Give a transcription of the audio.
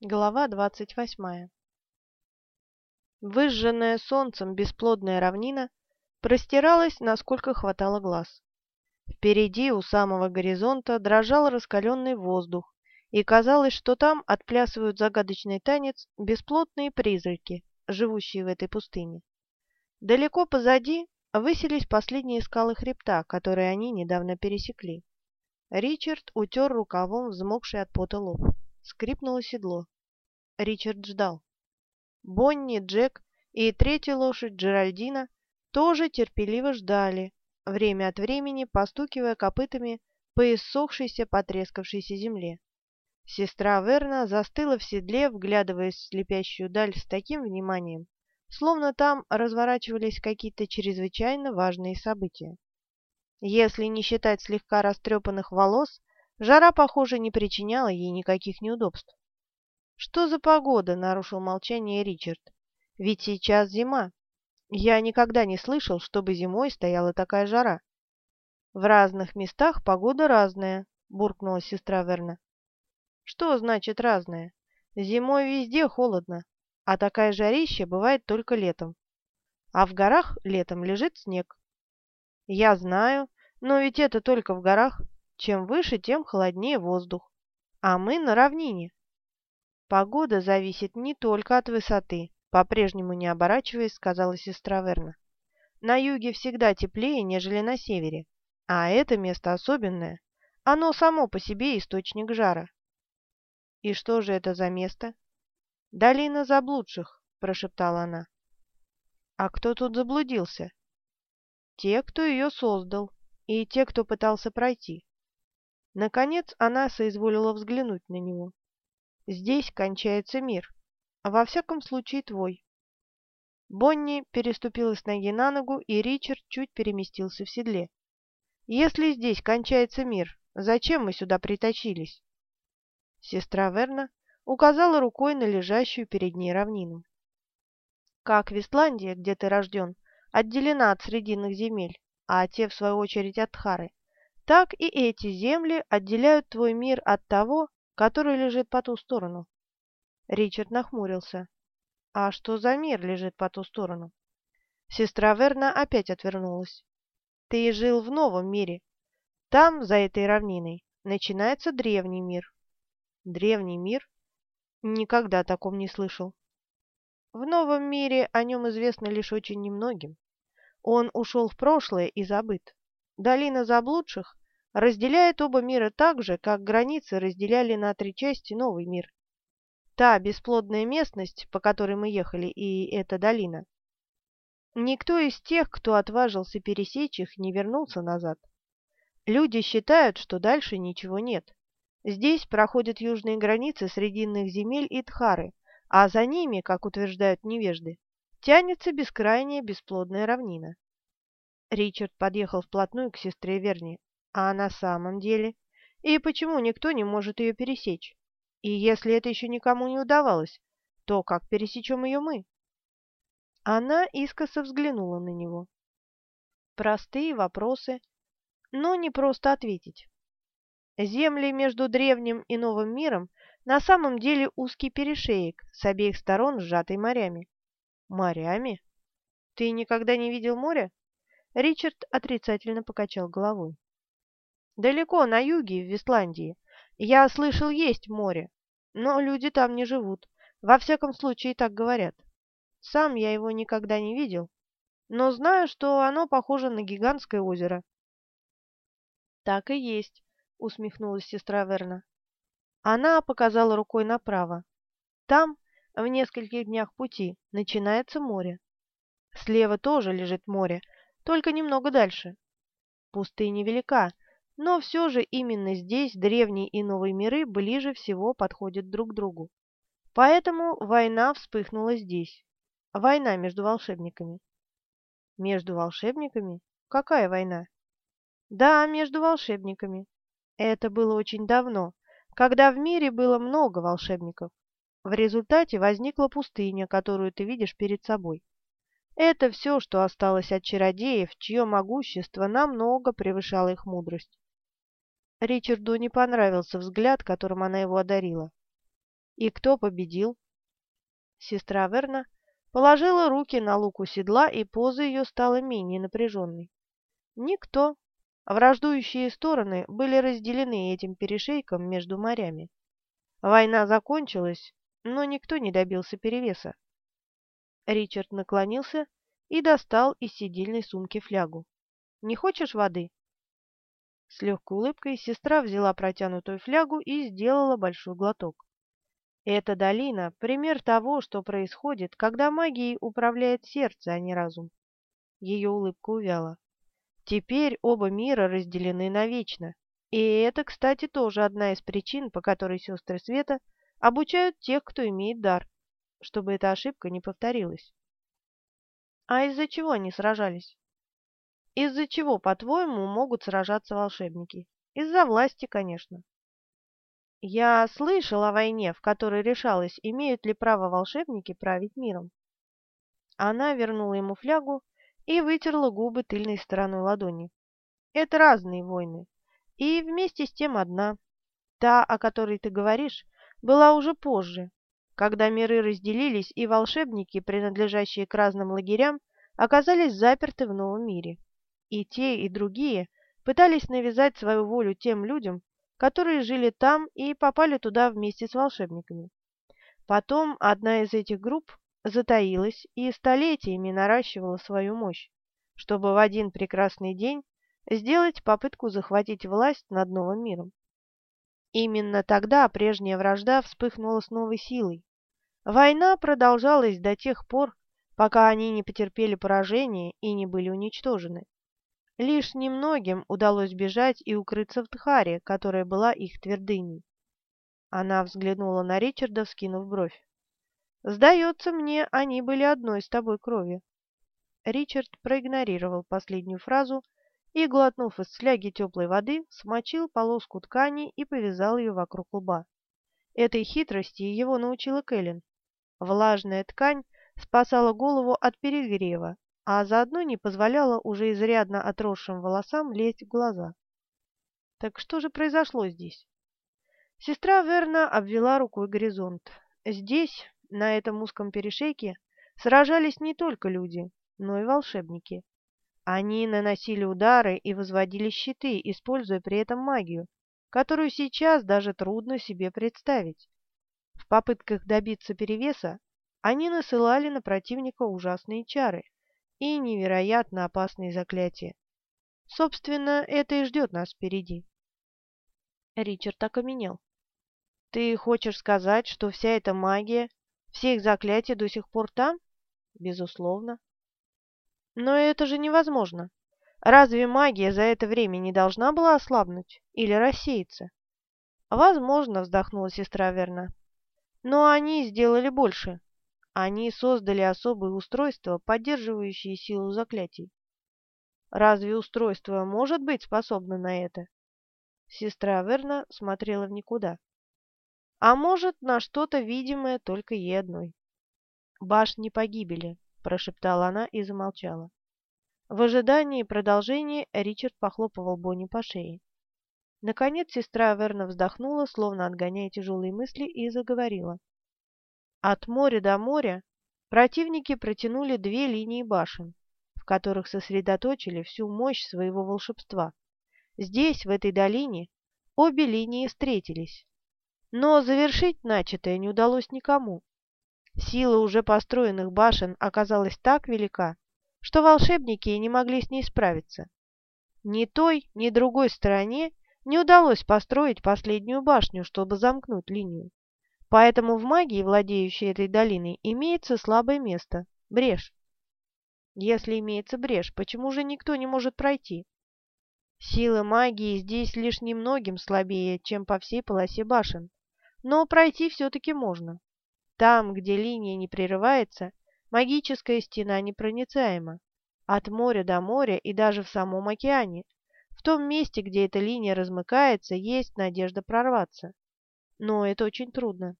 Глава двадцать восьмая Выжженная солнцем бесплодная равнина простиралась, насколько хватало глаз. Впереди, у самого горизонта, дрожал раскаленный воздух, и казалось, что там отплясывают загадочный танец бесплотные призраки, живущие в этой пустыне. Далеко позади высились последние скалы хребта, которые они недавно пересекли. Ричард утер рукавом взмокший от пота лоб. Скрипнуло седло. Ричард ждал. Бонни, Джек и третья лошадь Джеральдина тоже терпеливо ждали, время от времени постукивая копытами по иссохшейся, потрескавшейся земле. Сестра Верна застыла в седле, вглядываясь в слепящую даль с таким вниманием, словно там разворачивались какие-то чрезвычайно важные события. Если не считать слегка растрепанных волос, Жара, похоже, не причиняла ей никаких неудобств. «Что за погода?» — нарушил молчание Ричард. «Ведь сейчас зима. Я никогда не слышал, чтобы зимой стояла такая жара». «В разных местах погода разная», — буркнула сестра Верна. «Что значит разная? Зимой везде холодно, а такая жарища бывает только летом. А в горах летом лежит снег». «Я знаю, но ведь это только в горах. Чем выше, тем холоднее воздух. А мы на равнине. Погода зависит не только от высоты, по-прежнему не оборачиваясь, сказала сестра Верна. На юге всегда теплее, нежели на севере. А это место особенное. Оно само по себе источник жара. И что же это за место? Долина заблудших, прошептала она. А кто тут заблудился? Те, кто ее создал, и те, кто пытался пройти. Наконец она соизволила взглянуть на него. «Здесь кончается мир, а во всяком случае твой». Бонни переступила с ноги на ногу, и Ричард чуть переместился в седле. «Если здесь кончается мир, зачем мы сюда притащились?» Сестра Верна указала рукой на лежащую перед ней равнину. «Как Вестландия, где ты рожден, отделена от срединных земель, а те, в свою очередь, от Хары, так и эти земли отделяют твой мир от того, который лежит по ту сторону. Ричард нахмурился. А что за мир лежит по ту сторону? Сестра Верна опять отвернулась. Ты жил в новом мире. Там, за этой равниной, начинается древний мир. Древний мир? Никогда о таком не слышал. В новом мире о нем известно лишь очень немногим. Он ушел в прошлое и забыт. Долина заблудших разделяет оба мира так же, как границы разделяли на три части новый мир. Та бесплодная местность, по которой мы ехали, и эта долина. Никто из тех, кто отважился пересечь их, не вернулся назад. Люди считают, что дальше ничего нет. Здесь проходят южные границы срединных земель и Тхары, а за ними, как утверждают невежды, тянется бескрайняя бесплодная равнина. Ричард подъехал вплотную к сестре Верни. А на самом деле? И почему никто не может ее пересечь? И если это еще никому не удавалось, то как пересечем ее мы? Она искоса взглянула на него. Простые вопросы, но не просто ответить. Земли между древним и новым миром на самом деле узкий перешеек, с обеих сторон сжатый морями. Морями? Ты никогда не видел моря? Ричард отрицательно покачал головой. «Далеко, на юге, в Вестландии. Я слышал, есть море, но люди там не живут. Во всяком случае, так говорят. Сам я его никогда не видел, но знаю, что оно похоже на гигантское озеро». «Так и есть», — усмехнулась сестра Верна. Она показала рукой направо. Там, в нескольких днях пути, начинается море. Слева тоже лежит море, только немного дальше. Пустыня велика, но все же именно здесь древние и новые миры ближе всего подходят друг к другу. Поэтому война вспыхнула здесь. Война между волшебниками. Между волшебниками? Какая война? Да, между волшебниками. Это было очень давно, когда в мире было много волшебников. В результате возникла пустыня, которую ты видишь перед собой. Это все, что осталось от чародеев, чье могущество намного превышало их мудрость. Ричарду не понравился взгляд, которым она его одарила. И кто победил? Сестра Верна положила руки на луку седла, и поза ее стала менее напряженной. Никто. Враждующие стороны были разделены этим перешейком между морями. Война закончилась, но никто не добился перевеса. Ричард наклонился и достал из сидельной сумки флягу. «Не хочешь воды?» С легкой улыбкой сестра взяла протянутую флягу и сделала большой глоток. Эта долина — пример того, что происходит, когда магией управляет сердце, а не разум. Ее улыбка увяла. Теперь оба мира разделены навечно. И это, кстати, тоже одна из причин, по которой сестры Света обучают тех, кто имеет дар, чтобы эта ошибка не повторилась. А из-за чего они сражались? Из-за чего, по-твоему, могут сражаться волшебники? Из-за власти, конечно. Я слышал о войне, в которой решалось, имеют ли право волшебники править миром. Она вернула ему флягу и вытерла губы тыльной стороной ладони. Это разные войны, и вместе с тем одна. Та, о которой ты говоришь, была уже позже, когда миры разделились, и волшебники, принадлежащие к разным лагерям, оказались заперты в новом мире. И те, и другие пытались навязать свою волю тем людям, которые жили там и попали туда вместе с волшебниками. Потом одна из этих групп затаилась и столетиями наращивала свою мощь, чтобы в один прекрасный день сделать попытку захватить власть над новым миром. Именно тогда прежняя вражда вспыхнула с новой силой. Война продолжалась до тех пор, пока они не потерпели поражение и не были уничтожены. Лишь немногим удалось бежать и укрыться в Тхаре, которая была их твердыней. Она взглянула на Ричарда, вскинув бровь. «Сдается мне, они были одной с тобой крови». Ричард проигнорировал последнюю фразу и, глотнув из фляги теплой воды, смочил полоску ткани и повязал ее вокруг лба. Этой хитрости его научила Кэлен. Влажная ткань спасала голову от перегрева, а заодно не позволяла уже изрядно отросшим волосам лезть в глаза. Так что же произошло здесь? Сестра Верна обвела рукой горизонт. Здесь, на этом узком перешейке, сражались не только люди, но и волшебники. Они наносили удары и возводили щиты, используя при этом магию, которую сейчас даже трудно себе представить. В попытках добиться перевеса они насылали на противника ужасные чары, и невероятно опасные заклятия. Собственно, это и ждет нас впереди. Ричард окаменел. Ты хочешь сказать, что вся эта магия, все их заклятия до сих пор там? Безусловно. Но это же невозможно. Разве магия за это время не должна была ослабнуть или рассеяться? Возможно, вздохнула сестра Верна. Но они сделали больше. Они создали особые устройства, поддерживающие силу заклятий. Разве устройство может быть способно на это? Сестра Верна смотрела в никуда. А может, на что-то видимое только ей одной. «Башни погибели», — прошептала она и замолчала. В ожидании продолжения Ричард похлопывал Бонни по шее. Наконец сестра Верна вздохнула, словно отгоняя тяжелые мысли, и заговорила. От моря до моря противники протянули две линии башен, в которых сосредоточили всю мощь своего волшебства. Здесь, в этой долине, обе линии встретились. Но завершить начатое не удалось никому. Сила уже построенных башен оказалась так велика, что волшебники не могли с ней справиться. Ни той, ни другой стороне не удалось построить последнюю башню, чтобы замкнуть линию. Поэтому в магии, владеющей этой долиной, имеется слабое место – брешь. Если имеется брешь, почему же никто не может пройти? Сила магии здесь лишь немногим слабее, чем по всей полосе башен, но пройти все-таки можно. Там, где линия не прерывается, магическая стена непроницаема. От моря до моря и даже в самом океане. В том месте, где эта линия размыкается, есть надежда прорваться. Но это очень трудно.